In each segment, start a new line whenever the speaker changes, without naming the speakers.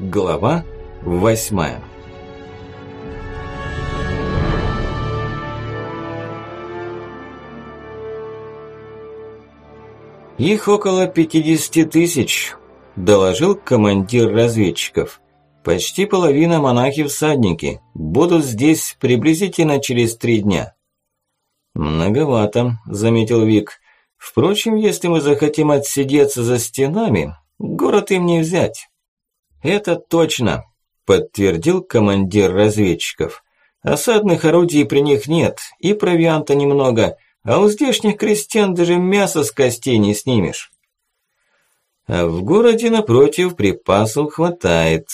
Глава восьмая «Их около 50 тысяч», – доложил командир разведчиков. «Почти половина монахи-всадники. Будут здесь приблизительно через три дня». «Многовато», – заметил Вик. «Впрочем, если мы захотим отсидеться за стенами, город им не взять». «Это точно», – подтвердил командир разведчиков. «Осадных орудий при них нет, и провианта немного, а у здешних крестьян даже мясо с костей не снимешь. А в городе, напротив, припасов хватает.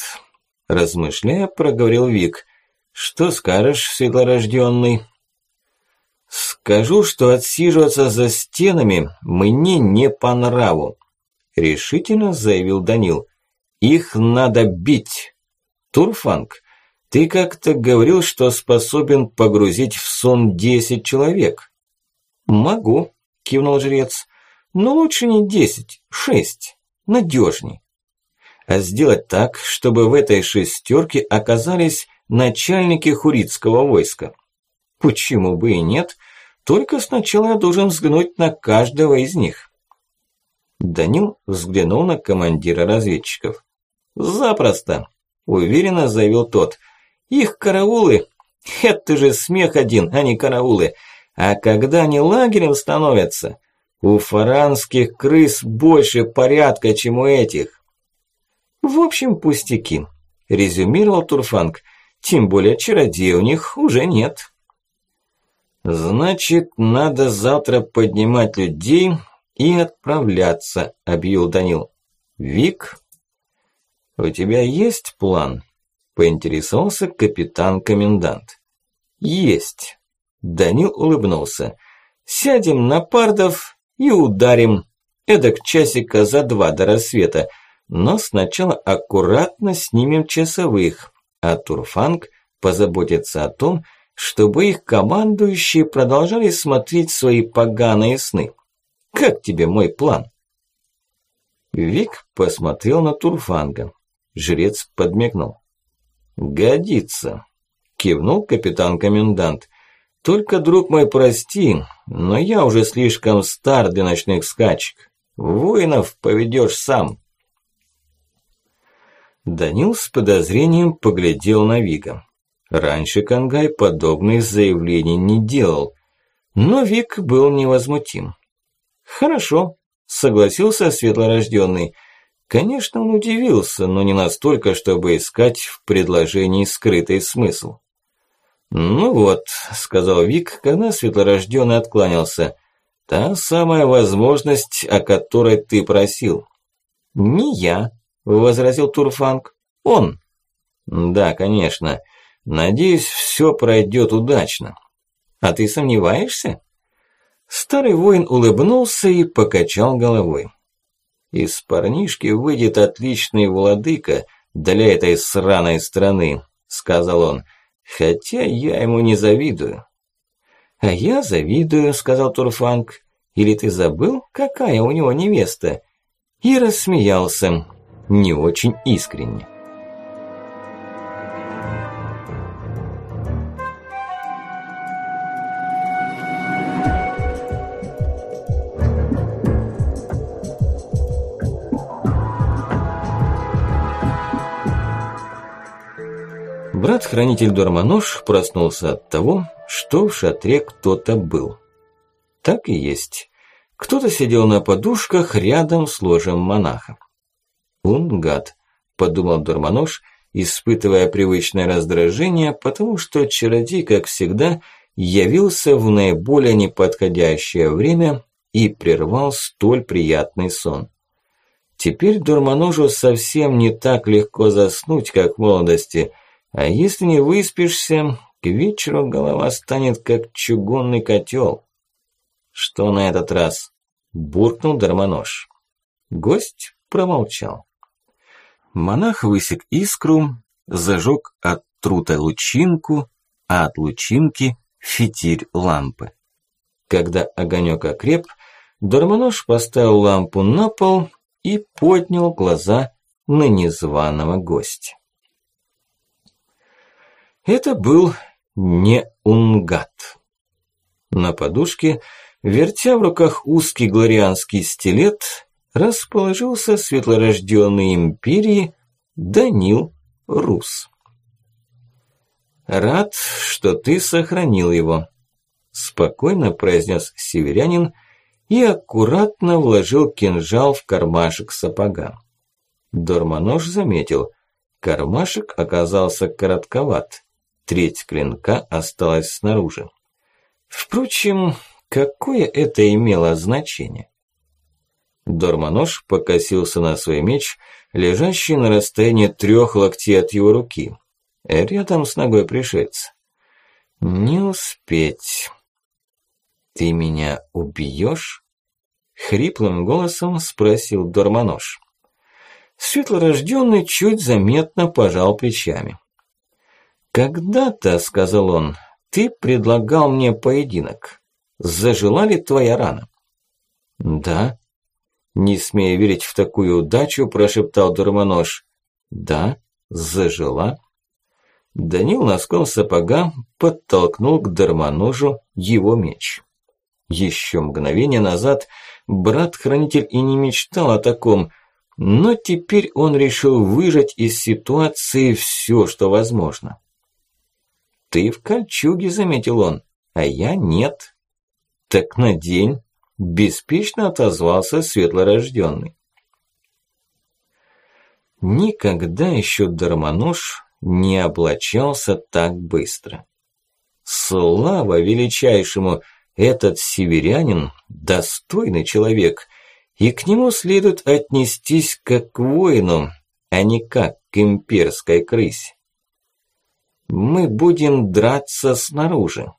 Размышляя, проговорил Вик. Что скажешь, светлорожденный? Скажу, что отсиживаться за стенами мне не по нраву. Решительно заявил Данил. Их надо бить. Турфанг, ты как-то говорил, что способен погрузить в сон десять человек. «Могу», – кивнул жрец. «Но лучше не десять, шесть. Надежней. А сделать так, чтобы в этой шестерке оказались начальники хуритского войска. Почему бы и нет? Только сначала я должен взглянуть на каждого из них». Данил взглянул на командира разведчиков. «Запросто», – уверенно заявил тот. «Их караулы – это же смех один, а не караулы – а когда они лагерем становятся, у фаранских крыс больше порядка, чем у этих. В общем, пустяки, резюмировал Турфанг. Тем более чародея у них уже нет. Значит, надо завтра поднимать людей и отправляться, объявил Данил. Вик, у тебя есть план? Поинтересовался капитан-комендант. Есть. Данил улыбнулся. «Сядем на пардов и ударим. Эдак часика за два до рассвета. Но сначала аккуратно снимем часовых, а Турфанг позаботится о том, чтобы их командующие продолжали смотреть свои поганые сны. Как тебе мой план?» Вик посмотрел на Турфанга. Жрец подмигнул. «Годится», – кивнул капитан-комендант. Только, друг мой, прости, но я уже слишком стар для ночных скачек. Воинов поведешь сам. Данил с подозрением поглядел на Вига. Раньше Кангай подобных заявлений не делал, но Вик был невозмутим. «Хорошо», – согласился светлорожденный. Конечно, он удивился, но не настолько, чтобы искать в предложении скрытый смысл. «Ну вот», – сказал Вик, когда светлорожденный откланялся. «Та самая возможность, о которой ты просил». «Не я», – возразил Турфанг. «Он». «Да, конечно. Надеюсь, все пройдет удачно». «А ты сомневаешься?» Старый воин улыбнулся и покачал головой. «Из парнишки выйдет отличный владыка для этой сраной страны», – сказал он. Хотя я ему не завидую. А я завидую, сказал Турфанг. Или ты забыл, какая у него невеста? И рассмеялся, не очень искренне. Брат-хранитель Дормонож проснулся от того, что в шатре кто-то был. Так и есть. Кто-то сидел на подушках рядом с ложем монаха. «Он гад», – подумал Дормонож, испытывая привычное раздражение, потому что чародей, как всегда, явился в наиболее неподходящее время и прервал столь приятный сон. Теперь Дормоножу совсем не так легко заснуть, как в молодости – а если не выспишься, к вечеру голова станет как чугунный котел. Что на этот раз? Буркнул Дармонож. Гость промолчал. Монах высек искру, зажег от трута лучинку, а от лучинки фитиль лампы. Когда огонек окреп, Дармонож поставил лампу на пол и поднял глаза на незваного гостя. Это был не унгат. На подушке, вертя в руках узкий глорианский стилет, расположился светлорожденный империи Данил Рус. «Рад, что ты сохранил его», – спокойно произнес северянин и аккуратно вложил кинжал в кармашек сапога. Дормонож заметил, кармашек оказался коротковат, треть клинка осталась снаружи. Впрочем, какое это имело значение? Дормонож покосился на свой меч, лежащий на расстоянии трех локтей от его руки, рядом с ногой пришельца. «Не успеть. Ты меня убьешь?» Хриплым голосом спросил Дормонож. Светлорожденный чуть заметно пожал плечами. «Когда-то, — сказал он, — ты предлагал мне поединок. Зажила ли твоя рана?» «Да». Не смея верить в такую удачу, прошептал Дурманож. «Да, зажила». Данил носком сапога подтолкнул к Дармоножу его меч. Еще мгновение назад брат-хранитель и не мечтал о таком, но теперь он решил выжать из ситуации все, что возможно. «Ты в кольчуге», — заметил он, — «а я нет». «Так надень», — беспечно отозвался светлорожденный. Никогда еще Дармонож не облачался так быстро. Слава величайшему! Этот северянин – достойный человек, и к нему следует отнестись как к воину, а не как к имперской крысе. Мы будем драться снаружи.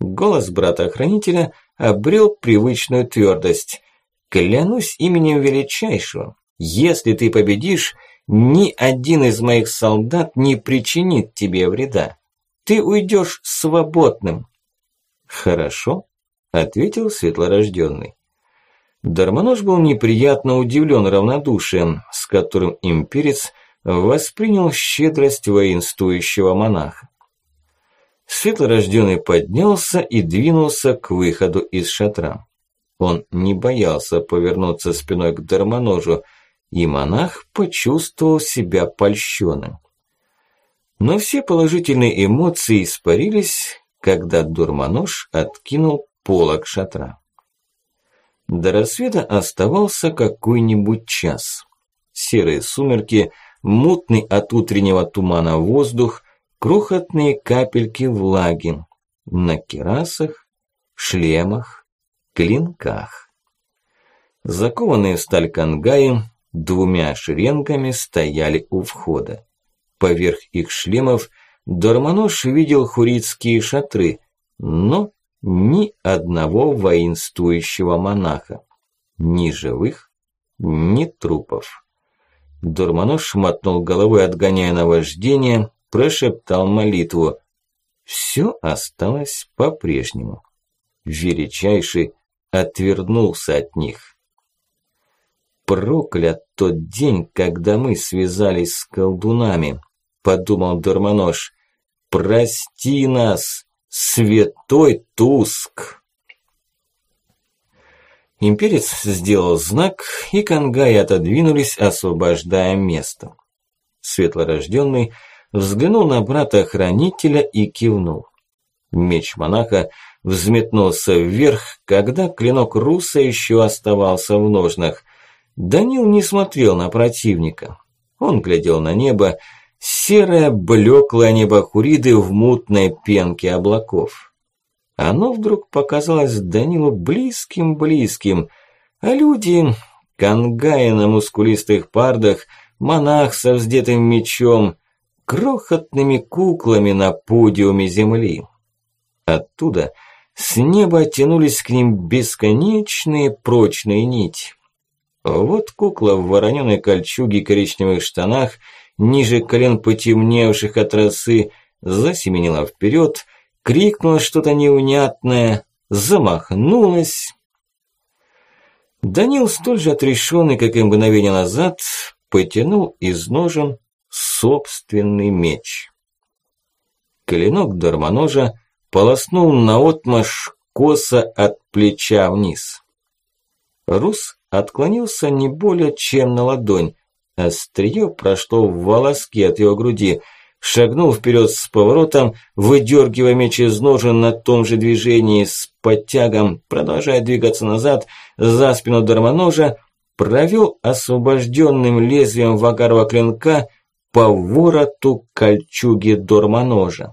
Голос брата-хранителя обрел привычную твердость. Клянусь именем величайшего, если ты победишь – ни один из моих солдат не причинит тебе вреда. Ты уйдешь свободным. Хорошо, ответил светлорожденный. Дармонож был неприятно удивлен равнодушием, с которым имперец воспринял щедрость воинствующего монаха. Светлорожденный поднялся и двинулся к выходу из шатра. Он не боялся повернуться спиной к Дармоножу, и монах почувствовал себя польщенным. Но все положительные эмоции испарились, когда Дурманож откинул полок шатра. До рассвета оставался какой-нибудь час. Серые сумерки, мутный от утреннего тумана воздух, крохотные капельки влаги на керасах, шлемах, клинках. Закованные в сталь кангаи двумя шеренгами стояли у входа. Поверх их шлемов Дормонош видел хурицкие шатры, но ни одного воинствующего монаха. Ни живых, ни трупов. Дормонош мотнул головой, отгоняя наваждение, прошептал молитву. Все осталось по-прежнему. Величайший отвернулся от них проклят тот день, когда мы связались с колдунами, подумал Дормонож. Прости нас, святой Туск. Имперец сделал знак, и кангаи отодвинулись, освобождая место. Светлорожденный взглянул на брата-хранителя и кивнул. Меч монаха взметнулся вверх, когда клинок Руса еще оставался в ножнах. Данил не смотрел на противника. Он глядел на небо, серое блеклое небо Хуриды в мутной пенке облаков. Оно вдруг показалось Данилу близким-близким, а люди, кангаи на мускулистых пардах, монах со вздетым мечом, крохотными куклами на подиуме земли. Оттуда с неба тянулись к ним бесконечные прочные нити. Вот кукла в вороненой кольчуге и коричневых штанах, ниже колен потемневших от росы, засеменила вперед, крикнула что-то неунятное, замахнулась. Данил, столь же отрешенный, как и мгновение назад, потянул из ножен собственный меч. Клинок дармоножа полоснул наотмашь косо от плеча вниз. Рус отклонился не более чем на ладонь, острие прошло в волоски от его груди, шагнул вперед с поворотом, выдергивая меч из ножен на том же движении с подтягом, продолжая двигаться назад за спину дармоножа, провел освобожденным лезвием вагарова клинка по вороту кольчуги дормоножа.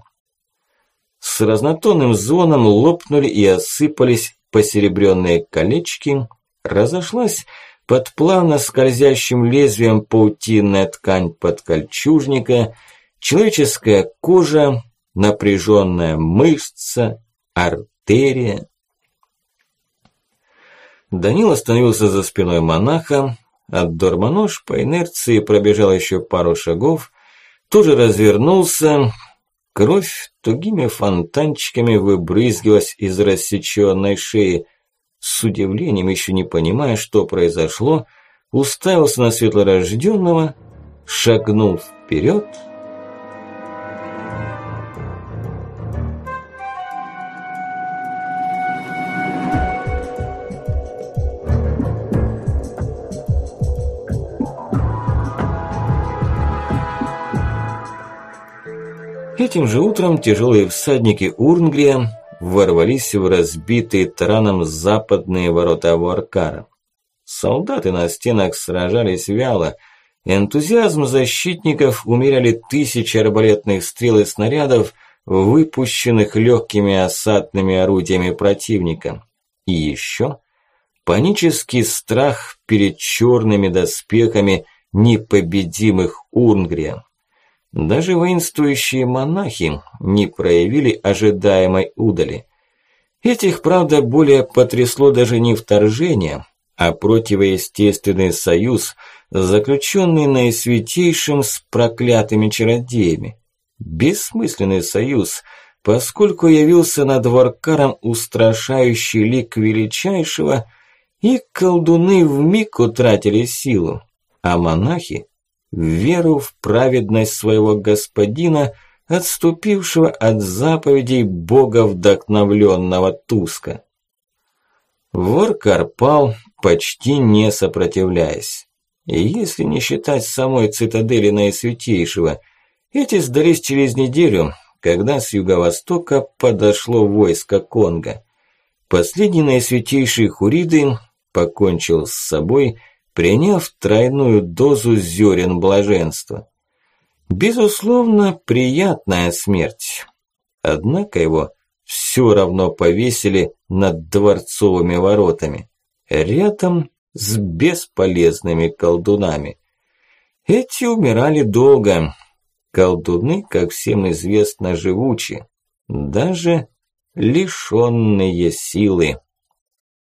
С разнотонным звоном лопнули и осыпались посеребренные колечки, разошлась под плавно скользящим лезвием паутинная ткань подкольчужника, человеческая кожа, напряженная мышца, артерия. Данил остановился за спиной монаха, от Дормонож по инерции пробежал еще пару шагов, тоже развернулся, кровь тугими фонтанчиками выбрызгивалась из рассеченной шеи. С удивлением, еще не понимая, что произошло, уставился на светлорожденного, шагнул вперед – Этим же утром тяжелые всадники Урнгрия ворвались в разбитые тараном западные ворота Варкара. Солдаты на стенах сражались вяло, энтузиазм защитников умеряли тысячи арбалетных стрел и снарядов, выпущенных легкими осадными орудиями противника. И еще панический страх перед черными доспехами непобедимых Урнгрия. Даже воинствующие монахи не проявили ожидаемой удали. Этих, правда, более потрясло даже не вторжение, а противоестественный союз, заключенный наисвятейшим с проклятыми чародеями. Бессмысленный союз, поскольку явился над Варкаром устрашающий лик величайшего, и колдуны вмиг утратили силу, а монахи веру в праведность своего господина, отступившего от заповедей бога вдохновленного Туска. Вор пал, почти не сопротивляясь. И если не считать самой цитадели Наисвятейшего, эти сдались через неделю, когда с юго-востока подошло войско Конга. Последний Наисвятейший Хуриды покончил с собой приняв тройную дозу зерен блаженства. Безусловно, приятная смерть. Однако его все равно повесили над дворцовыми воротами, рядом с бесполезными колдунами. Эти умирали долго. Колдуны, как всем известно, живучи, даже лишенные силы.